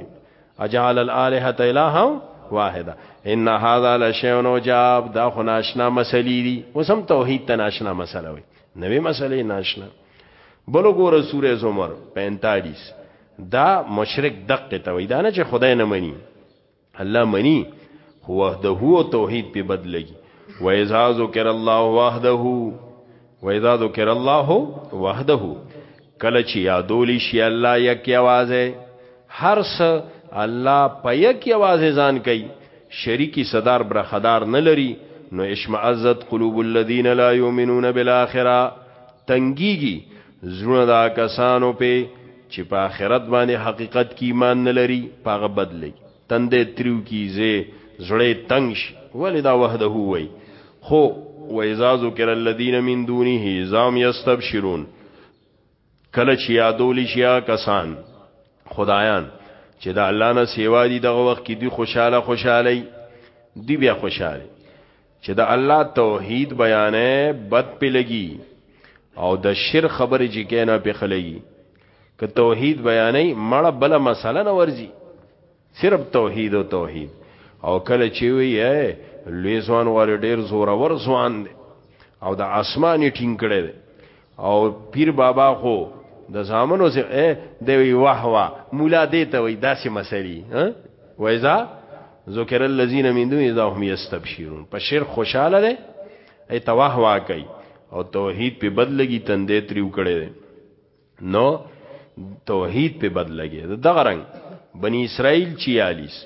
اجعل الالهه الها واحده ان هذا لشیء عجاب دا خو ناشنا مسلې دي اوس هم توحید ته ناشنا مسله وي نوې مسلې ناشنا بل ګوره سوره زمر 45 دا مشرک دقه ته وای دا نه چې خدای نه مني الله منی خو وحده او توحید په بدلږي و اذا ذکر الله وحده و اذا ذکر الله وحده کله چې یادول شي الله یک یوازې هر څه الله په یک یوازې ځان کوي شریکی صدر برخدار نه لري نو اشمعزت قلوب الذين لا يؤمنون بالاخره تنګيږي زړونه دا کسانو په چې په آخرت باندې حقیقت کې ایمان نه لري پاغه بدلی تندې تریو کیږي زړې تنګ شي ولې دا وحده وای خو و اذا ذکر الذين من دونه زام یستبشرون کله چې یادول شي کسان خدایان چې دا الله نه سیوا دي دغه وخت کې دی خوشاله خوشالي دی بیا خوشاله چې د الله توحید بیانې بد په لګي او د شر خبرې چې کینا په خلګي که توحید بیانې مړه بل مسله نه ورزي صرف توحید او توحید او کله چې وی لوی ځوان غواړي ډیر زورور ځوان دی او د اسماني ټینګ کړي او پیر بابا خو د زامنو سي دی وی واه واه مولا دی ته وی داسې مسری وایزا ذکر الذین من دون اذا هم یستبشرون په شرک خوشاله دی ای تواه واه کوي او توحید په بدلږي تندې تریو کړي نو توحید په بدلږي دغه رنگ بنی اسرائیل 46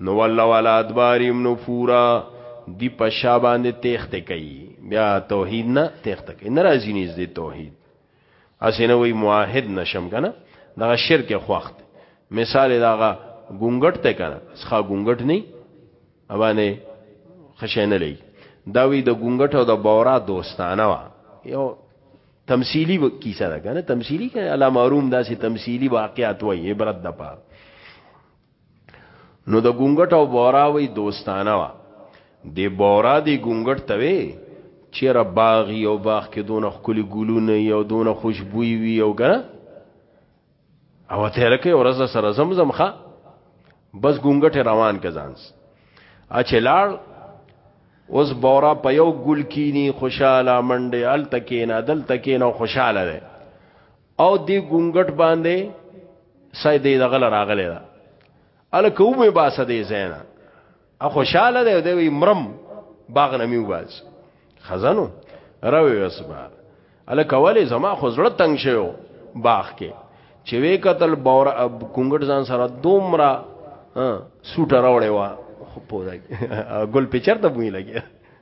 نو والله والا ادباریم نو پورا دی پشا باندې تخت کوي بیا توحید نه تخت کوي ناراضی نه دي توحید اسنه وی موحد نشم کنه دا شرک خوخت مثال داغه ګونګټ ته کنه ښا ګونګټ نه اوانه خشنه لې دا وی د ګونګټ او د بورا دوستانه وا یو تمثيلي کیسه ده کنه تمثيلي کنه علامه روم داسې تمثيلي واقعات وای عبرت د پاره نو د ګونګټ او بورا وی دوستانه وا دی بورا دی ګونګټ ته وی چیرې باغ یو باغ کې دونه خولي ګلونه یو دونه خوشبوئی وی او کنه او ته لکه ورځ سره زمزم ښه بس ګونګټ روان کزانس اچلال اوس بورا په یو ګل کینی خوشاله منډه ال تکینا دل تکینا خوشاله ده او دی ګونګټ باندې سای دی دغل راغلی دا الکه و می باسه دی زینا ا خوشاله دی دی وی مرم باغ نه میو باز خزانو راوی وسبار الکه ولی زما خو زړه تنگ شو باغ کې چې وی قتل بور اب ګونګټ ځان سره دومره سوټه راوړې وا خو پودا ګل پچر ته بوې لګي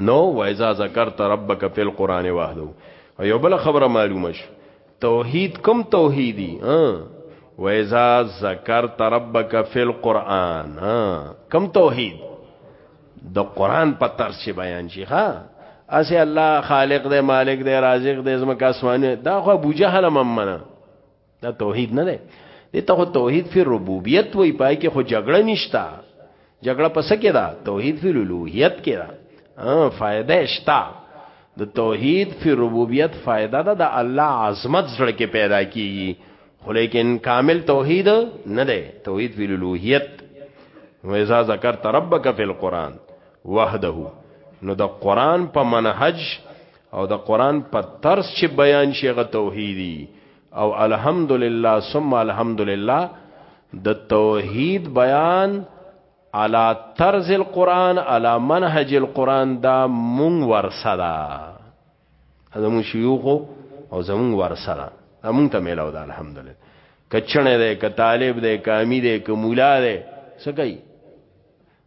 نو وایزا ذکرت ربک فی القران وحده یو بل خبره معلومه شو توحید کم توحیدی وایزا ذکرت ربک فی القران کم توحید د قران په ترس شي بیان شي ها اسی الله خالق دی مالک دی رازق دی زمکه اسمانه دا خو ابو جهل ممنه دا توحید نه دی دې ته خو توحید فی ربوبیت وای پای کې خو جګړه نشتا جګړه پس کې دا توحید فی الوهیت کې دا فائدہ شتا د توحید فی ربوبیت فائدہ دا د الله عظمت زړه کې پیدا کیږي خو لیکن کامل توحید نه دی توحید فی الوهیت و اذا ذکرت ربک فی القران وحده نو د قران په منهج او د قران په طرز چې بیان شي غ توحیدی او الحمدلله ثم الحمدلله د توحید بیان علا طرز القرآن علا منحج القرآن دا مونږ ورسه دا زمون شیوخو او زمون ورسه دا دا مونږ ته میلاو دا الحمدلله کچنه ده که طالب ده که امی ده که مولا ده سکی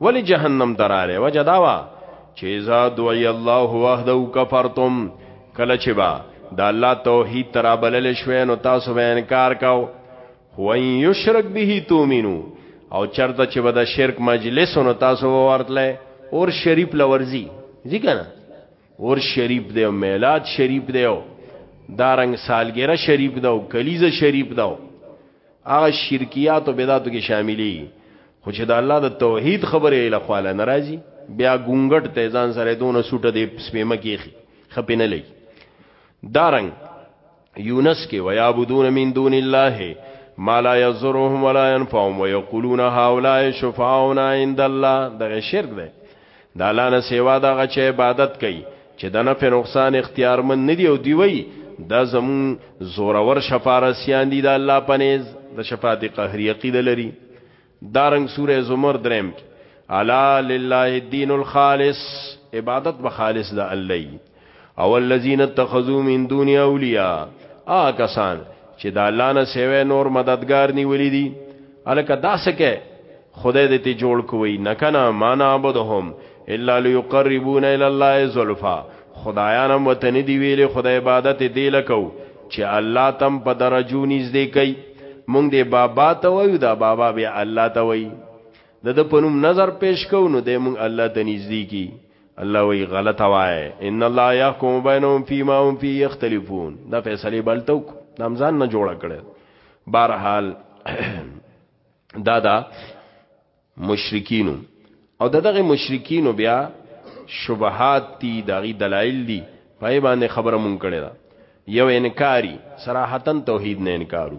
ولی جهنم دراله وجه داوا چې اذا دعي الله وحده کفرتم کله چې با د الله توحید ترا بلل شوې نو تاسو به انکار کاو هو یشرک به تومینو او چرته چې به د شرک مجلس نو تاسو ورتله اور شریف لورزی ځی کنه اور شریف دی او میلاد شریف دی او دارنګ سالګره شریف دا او کلیزه شریف دا هغه شرکیات او بدعاتو کې شاملي خو چې د الله د توحید خبره اله خواله ناراضي بیا ګونګټ ته ځان سره دونه سوټه دی سپېمه کېخي خپې نه لګي دارنګ یونس کې ويعبدون من دون الله ما لا يضرهم ولا ينفعهم ويقولون هؤلاء شفعاؤنا عند الله دغه شرک دی د الله نه سیوا د هغه چا عبادت کوي چې د نفع نقصان اختیارمن نه دی او دی وی دا زمون زورور شفارسیان دي د الله پنيز د شفاعت قهري عقیده لري دارنګ سوره زمر دریم کې الا لله الدين الخالص عبادت به خالص د الله او الذين اتخذوا من دون اولیاء آ کسان چې د الله نه سیوه نور مددگار نیولې دي الکه داسکه خدای دې ته جوړ کوي نه کنه معنا عبدهم الا ليقربون الى الله زلفا خدایان هم وتنی دی ویل خدای عبادت دی لکو چې الله تم په درجو نږدې کوي مونږ دې بابا ته وایو دا بابا به الله ته وایي د د پنوم نظر پیش کو نو د مونږ الله ته نږدې کی الله وی غلط وای ان الله يحكم بينهم فيما هم فيه يختلفون دا فیصله بلتو نمزان نه جوړ کړي بهرحال دا دا مشرکینو او دغه مشرکینو بیا شبهات دي دغه دلایل دي پای باندې خبره مونږ کړي دا یو انکاری صراحتا توحید نه انکارو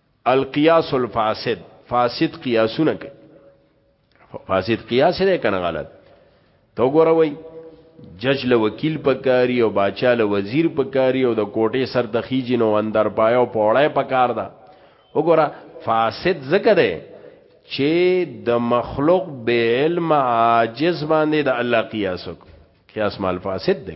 القياس الفاسد فاسد قياسونه کوي فاسد قياس نه کنه غلط تو ګوروي جج له وکیل پکاري او باچا له وزیر پکاري او د کوټې سر د خيجي نو اندر پای او پوړای پکار ده وګوره فاسد زکه ده چې د مخلوق به علم عاجز باندې د الله قياس وک قياس مال فاسد ده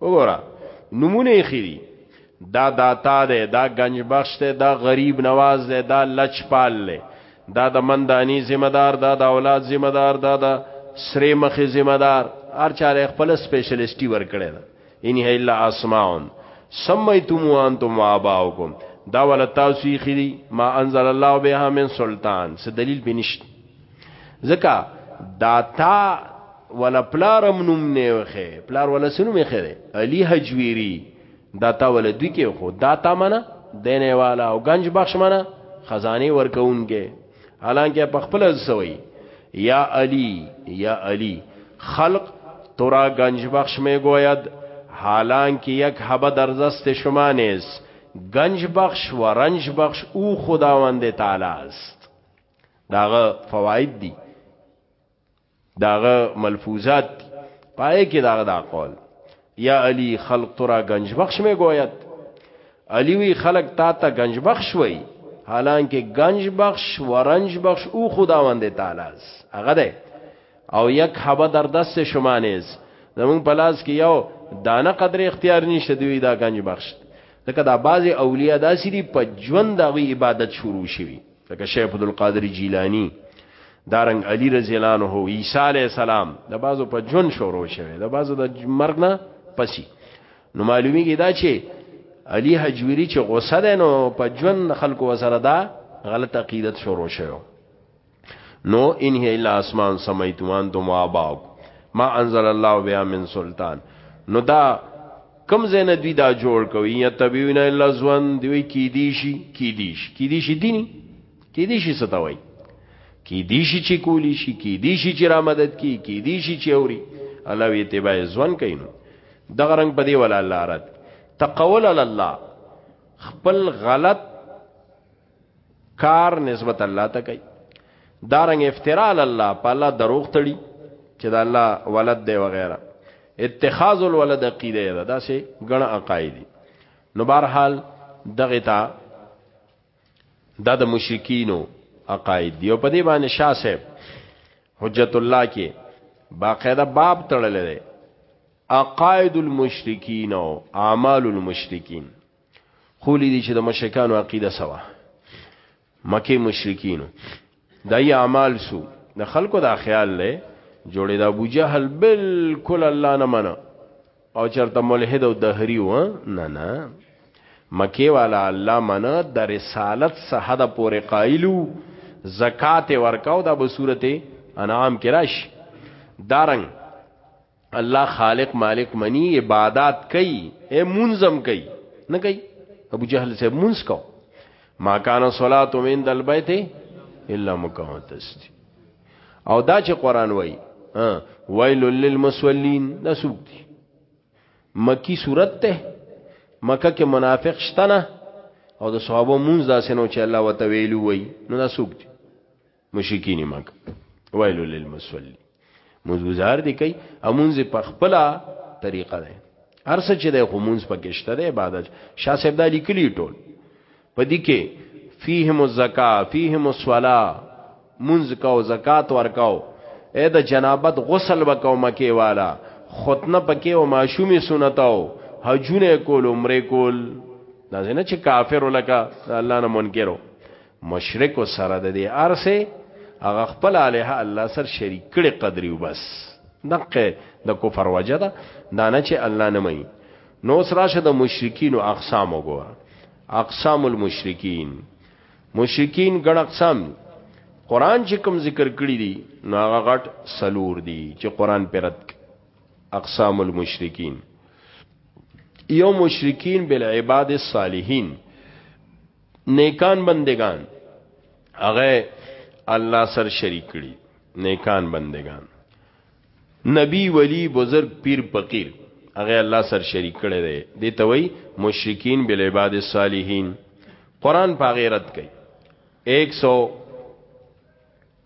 وګوره نمونه یې خېری دا داتا دی دا گنج بخش دی دا غریب نواز دی دا لچ پال دی دا د مندانی ذمہ دار دا د اولاد ذمہ دار دا د سری مخې ذمہ دار هر چا له خپل سپیشلیسټي ور کړی دا ان هی الا اسماء سمیتم وانتم واباؤکم دا ول تاسو خېری ما انزل الله بها من سلطان څه دلیل بنشت ځکه دا تا ولا پلارم نوم نه وخه پلار ولا سنو می خره علی حجویری دا تا ولا دوی کې خو دا تا منه دینه والا او گنج بخش منه خزانه ورکونګه حالانکه په خپل سوی یا علی یا علی خلق تورا گنج بخش می گوید حالانکه یک حبه درزست شما نیست گنج بخش و رنج بخش او خداوند تعالی است داغه فواید دي داغه ملفوظات دي پای کې داغه دا قول یا علی خلق ترا گنج بخش می گوید علی وی خلق تا ته گنج بخش وی حالانکه گنج بخش ورنج بخش او خداوند تعالی است هغه ده او یک حبه در دست شما نیز زمون پلاس کې یو دانه قدر اختیار نشته دوی دا گنج بخش ځکه دا بعضی اولیاء داسې دي په ژوند دغه عبادت شروع شوی لکه شیخ عبد القادر جیلانی دارنګ علی رضی الله عنه عیسی علی السلام د بازو په جون شروع شوه د بازو د مرګ نه پسی نو معلومیږي دا چې علی حجویری چې غوسه ده نو په جون خلکو وسره دا غلط عقیدت شروع شوه نو ان هی الا اسمان سمیتوان دو ما باو ما انزل الله بیا من سلطان نو دا کم زین دوی دا جوړ کوي یا تبیون الا زوان دوی کی دی شي کی دی شي کی دی شي دینی کی دی شي ستوي کی دی شي چې کولی شي کی دی شي چې را مدد کی کی دی شي چې اوري الله وی تبع زوان کین دغه رنگ په دی ولا الله رات تقول علی الله خپل غلط کار نسبت الله ته کوي دارنګ افتراء الله په الله دروغ تړي چې دا الله ولد دی وغیرہ اتخاذ الولد عقیده ده دا سه غنه عقایدی نو بهرحال دغه تا دا د مشرکینو عقاید دی او په دې باندې شاه صاحب حجت الله کې باقاعده باب تړلې ده عقاید المشرکین او اعمال المشرکین خو لیدي چې د مشرکانو عقیده سوا مکه مشرکینو دای اعمال سو د خلکو دا خیال لې جوړې دا ابو جهل بالکل الله نه منه او چرته ملحد او دهری و نه نه مکی والا الله منه د رسالت صحه د پورې قایلو زکات ورکاو دا به صورت انعام کې راش دارنګ الله خالق مالک منی عبادت کوي اے منظم کوي نه کوي ابو جهل سے منس کو ما کان صلات من دل بیت الا مقامت است او دا چې قران وای ویل للمسولین دا سوق دي مکی صورت ته مکه کې منافق شتنه او د صحابه مونږ داسې نو چې الله وتویلو وای نو دا سوق دي مشکین مک ویل للمصلی موږ گزار دی کوي امونځ په خپل طریقه ده ارس چې د خمونځ پکشته ده عبادت شاه صاحب دا لیکلی ټول په دې کې فیهم الزکا فیهم الصلاه منځ کاو زکات ورکاو اې د جنابت غسل وکاو مکی والا ختنه پکې او معشومی سنتاو حجونه کول عمره کول دا نه چې کافر لکه الله نه منکرو مشرکو سره د دې ارسه هغه خپل الها الله سر شریک کړي قدر یو بس دغه د کفر وجه ده دا نه چې الله نه مې نو سره شه د مشرکین او اقسام وګوره اقسام المشرکین مشرکین ګڼ اقسام دي قران چې کوم ذکر کړی دي نو هغه غټ سلور دي چې قران پرد اقسام المشرکین یو مشرکین بالعباد الصالحین نیکان بندگان هغه الله سر شریک کړي نیکان بندگان نبی ولی بزرگ پیر فقیر هغه الله سر شریک کړي دي دي ته وای مشرکین بل عباد الصالحین قران په غیرت کوي 100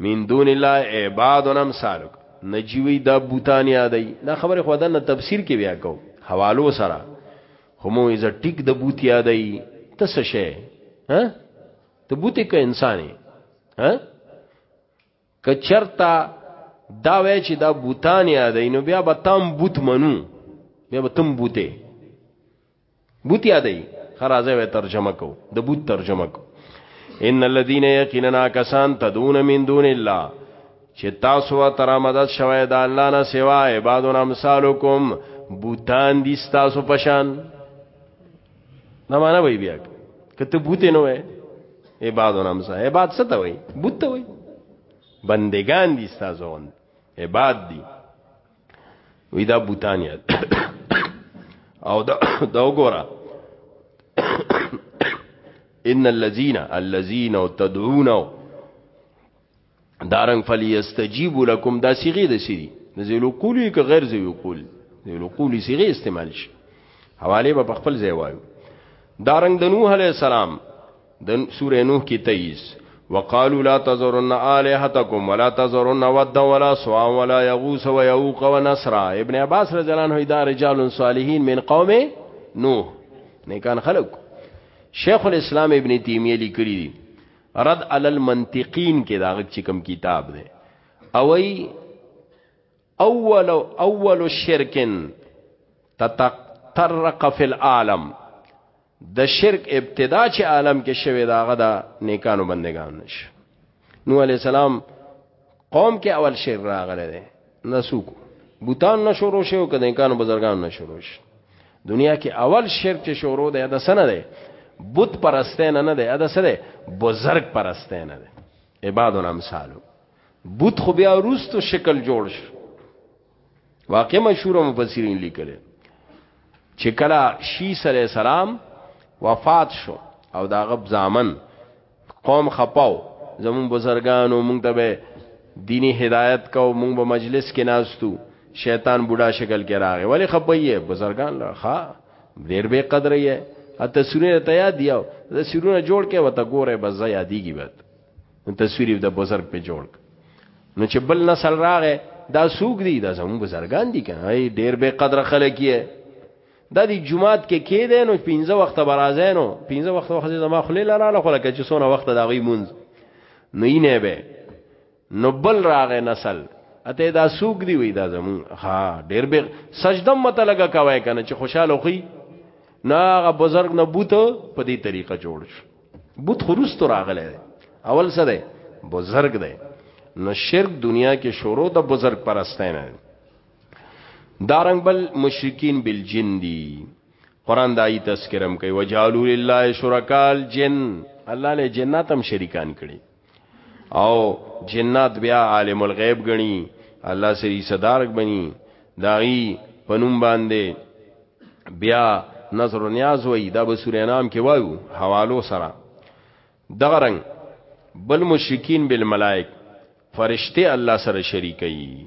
من دون الله عباد امثالک نجیوی دا بوتان یادای دا خبره خو دنه تفسیر کې بیا کو حوالو سره همو از ټیک د بوت یادای ته څه شی ها ته بوت کې انساني ها کچرتا دا وای چې دا بوتان یادای نو بیا به تام بوت منو بیا به تم بوته بوت یادې خرازه وې ترجمه کو د بوت ترجمه کو ان الذين يقيننا كسان تدون من دون الله چې تاسو وا تر مدد شوه د الله نه سوا عبادون امثالکم بوتان دي تاسو پشان نه معنا وی بیا کته بوت نه وای عبادون امثال عباد څه ته وای بوت ته وای بندگان دي تاسو عباد دي وی دا بوتان یاد او دا دا وګوره ان الذين الذين تدعون دارنګ فليستجيبوا لكم دا صيغه د سری نزلو کولی که غیر زیو کول نزلو کولی صيغه استعمال شي حواله به خپل ځای وایو دارنګ د نوح عليه السلام د سوره نوح کې 23 وقالو لا تزرن الہتکم ولا تزرن ود ولا سوا ولا یغوس و یعوق و نصر ابن عباس رضی الله عنه دا رجال صالحین من قوم نوح نیکان خلق شیخ الاسلام ابن تیمیه لیکلی دی رد علی المنطقین کې دا غک چې کوم کتاب دی او ای اول اول شرک تطرق فی العالم د شرک ابتدا چې عالم کې شوی دا غدا نیکانو بندگان نش نو علی السلام قوم کې اول شرک راغله ده نسوک بوتان نشورو شو کده نیکانو بزرگان نشورو شو دنیا کې اول شرک چې شروع ده د سنه ده بت پرسته نه نه ده د سره بزرگ پرسته نه ده عباد الامثال بوت خو بیا روستو شکل جوړ شو واقع مشهور مفسرین لیکل چې کله شیس علی السلام وفات شو او دا غب زامن قوم خپاو زمون بزرګانو مونږ ته به دینی هدایت کو مونږ به مجلس کې ناستو شیطان بوډا شکل کې راغی ولی خپایې بزرګان لا ښا ډیر به قدر یې اته سورې ته یاد دی او د سورونه جوړ کې وته ګوره بس زه یادېږي بد نو تصویر د بزرګ په جوړ نو چې بل نسل راغې دا سوق دی دا زمو بزرګان دي کنه ای ډیر به قدر خلک یې دا دی جمعات کې کې دی نو 15 وخت برازه نو 15 وخت وخت زما خلې لاله خلک چې سونه وخت دا غي مونږ نه یې نه به نو بل راغې نسل اته دا سوق دی وی دا زمو ها ډیر به سجده مت لگا کوي کنه چې خوشاله خوې نه هغه بزرګ نه بوت په دې طریقه جوړ شو بوت خروس تو راغله اول سره بزرګ دی نو شرک دنیا کې شروع د بزرګ پرسته نه دارنګ بل مشرکین بل جن دی قران دای تذکرم کوي وجالو لله شرکال جن الله له جناتم شریکان کړي او جنات بیا عالم الغیب غنی الله سری صدارک بنی داغي پنوم باندې بیا نظر نیاز وای دا به سورې نام کې وایو حوالو سره دغه رنگ بل مشرکین بالملائک فرشته الله سره شریکي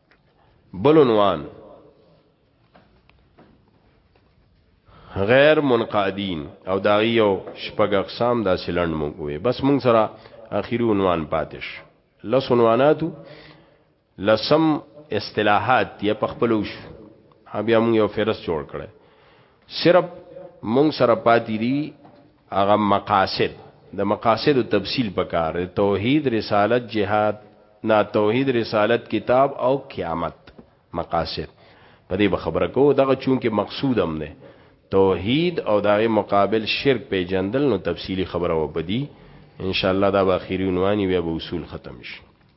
بلونوان غیر منقادین او دا یو شپږ اقسام دا سلند مونږ وې بس مونږ سره اخیری عنوان پاتش لس عنواناتو لسم اصطلاحات یا پخپلوش بیا مونږ یو فرس جوړ کړي صرف مونږ سره پاتې دي هغه مقاصد د مقاصد او تفصیل پکار توحید رسالت جهاد نا توحید رسالت کتاب او قیامت مقاصد په دې خبره کو دغه چون کې مقصود هم نه توحید او دغه مقابل شرک په جندل نو تفصیلی خبره و بدی ان شاء الله دا به اخیری عنوان وي به اصول ختم شي